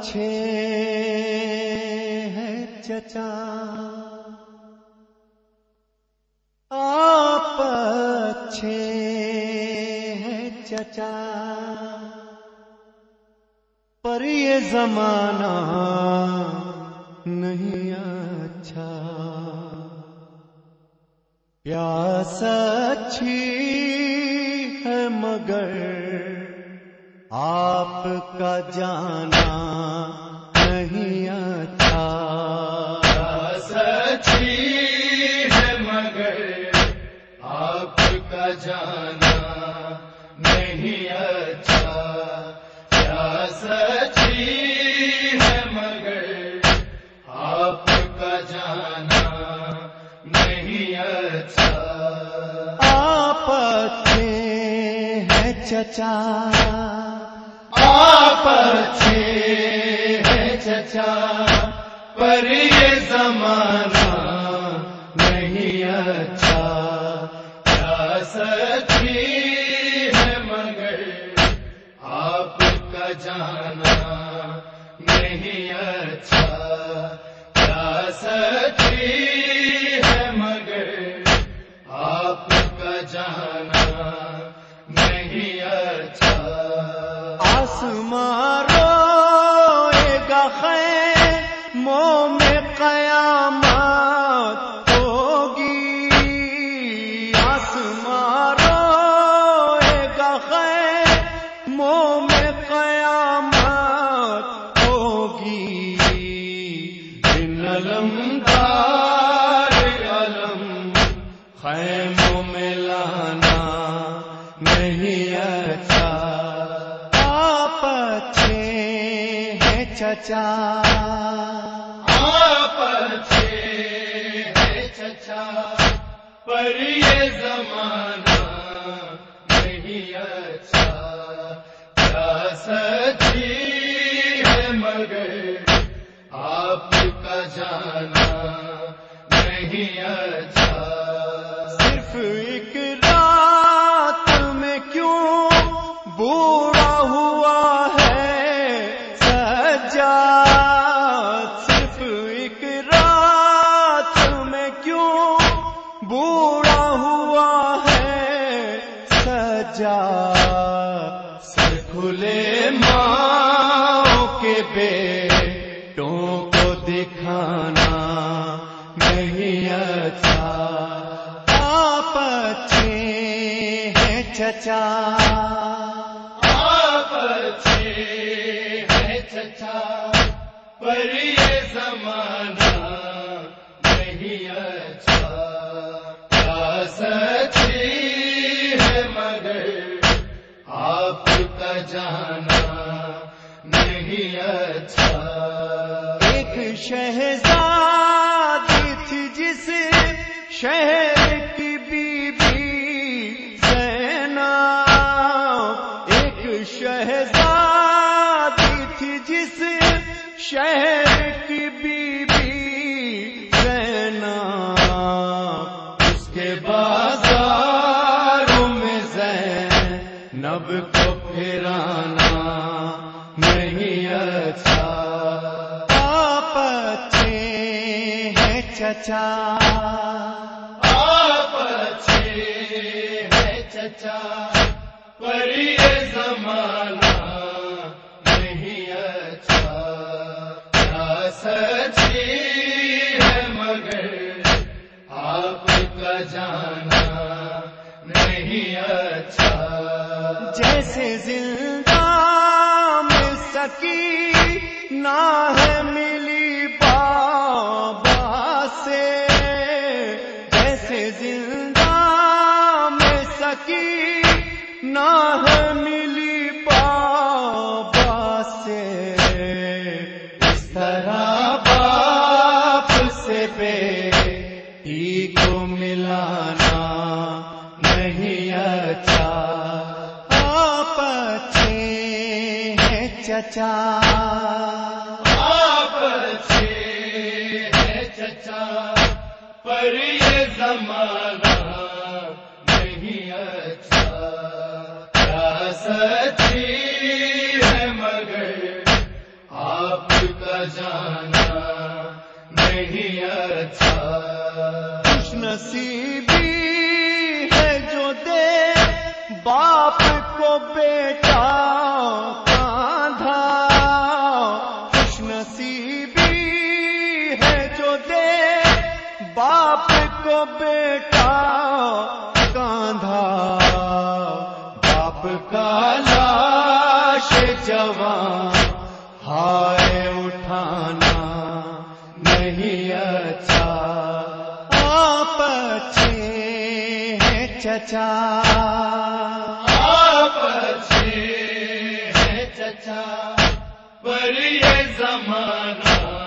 اچھے ہیں چچا۔ آپ اچھے ہیں چچا۔ پر یہ زمانہ نہیں اچھا۔ پیاس اچھی ہے مگر آپ کا جانا جانا نہیں اچھا کیا سچی ہے مگر آپ کا جانا نہیں اچھا۔ آپ اچھے ہیں چچا۔ آپ اچھے ہیں چچا پر یہ زمانہ سچی چچا۔ ہاں آپ اچھے ہیں چچا، پر یہ زمانہ نہیں اچھا۔ کیا سچی ہے مگر آپ کا جانا نہیں اچھا۔ صرف سجا سر کھلے ماں کے بیٹوں کو دکھانا نہیں اچھا۔ آپ اچھے ہیں چچا۔ آپ اچھے ہیں چچا۔ پر یہ زمانہ شہزادی تھی جس شہر کی بی بی زینا ایک شہزادی تھی جس شہر کی بی بی زینا اس کے بازاروں میں زینب کو پھرانا چچا۔ آپ اچھے ہیں چچا۔ پر یہ زمانہ نہیں اچھا۔ کیا سچی ہے مگر آپ کا جانا نہیں اچھا۔ جیسے زندہ میں سکی نہ اچھا آپ اچھے ہیں چچا۔ آپ اچھے ہیں چچا۔ پر یہ زمانہ نہیں اچھا۔ کیا سچی ہے مگر آپ کا جانا نہیں اچھا۔ خوش نصیبی بیٹا کاندھا خوش نصیبی ہے جو دے باپ کو بیٹا کاندھا۔ باپ کا لاش جوان، ہائے اٹھانا نہیں اچھا۔ آپ اچھے ہیں چچا۔ ہیں پر یہ زمانہ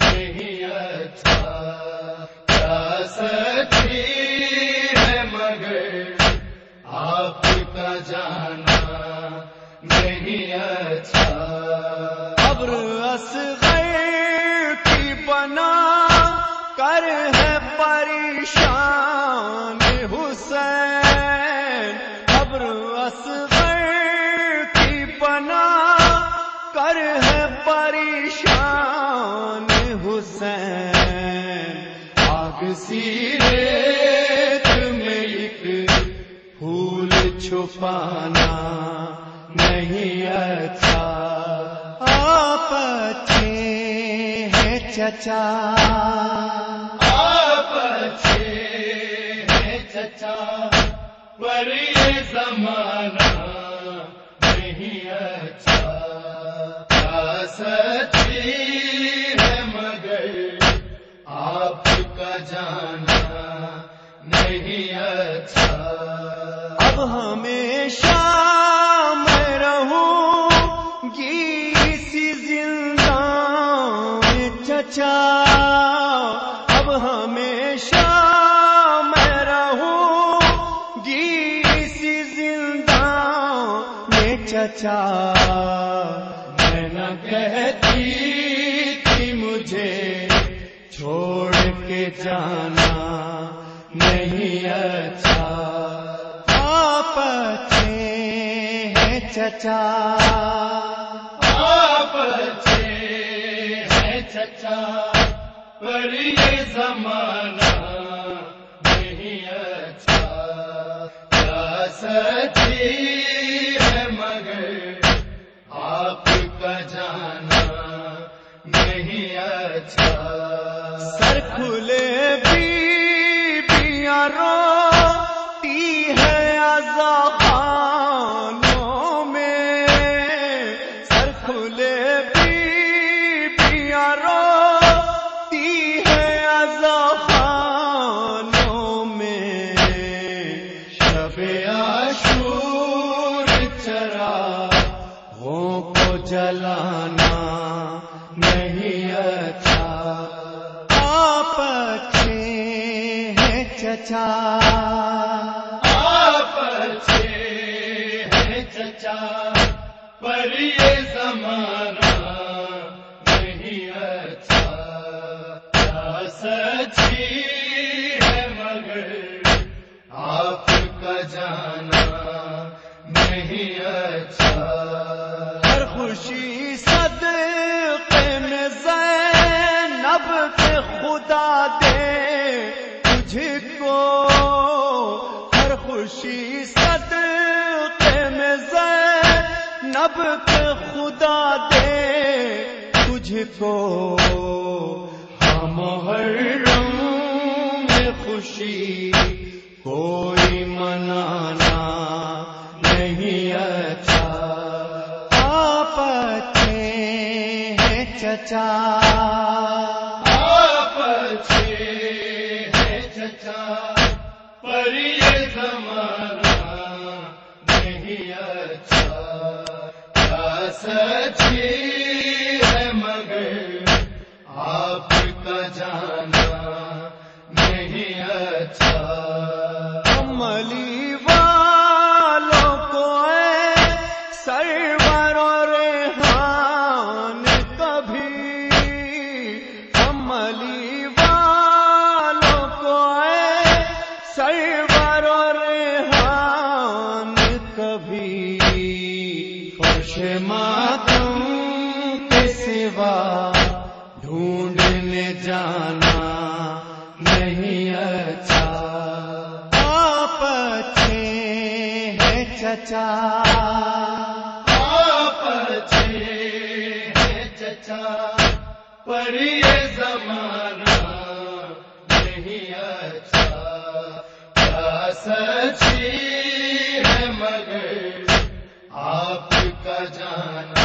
نہیں اچھا۔ کیا سچی ہے مگر آپ کا جانا نہیں اچھا۔ قبر اصغر کی بنا کر ہے پریشان۔ سیرت میں ایک پھول چھپانا نہیں اچھا آپ اچھے ہیں چچا آپ اچھے ہیں چچا پر یہ زمانہ میں چچا اب ہمیشہ میں رہوں گی اسی زندان میں چچا میں نہ کہتی تھی مجھے، چھوڑ کے جانا نہیں اچھا۔ آپ اچھے ہیں چچا۔ آپ اچھے چچا پر یہ زمانہ نہیں اچھا کیا چچا۔ آپ اچھے ہیں چچا، پر یہ زمانہ نہیں اچھا۔ سچی ہے مگر آپ کا جانا نہیں اچھا۔ ہر خوشی صدقے خوشی صدقے میں زینب کے خدا دے تجھ کو۔ ہم ہر میں خوشی کوئی منانا نہیں اچھا۔ آپ ہیں چچا۔ پر یہ زمانہ نہیں اچھا۔ سچی ڈھونڈنے جانا نہیں اچھا۔ آپ اچھے ہیں چچا۔ آپ اچھے ہیں چچا۔ پر یہ زمانہ نہیں اچھا۔ کیا سچی ہے مگر آپ کا جانا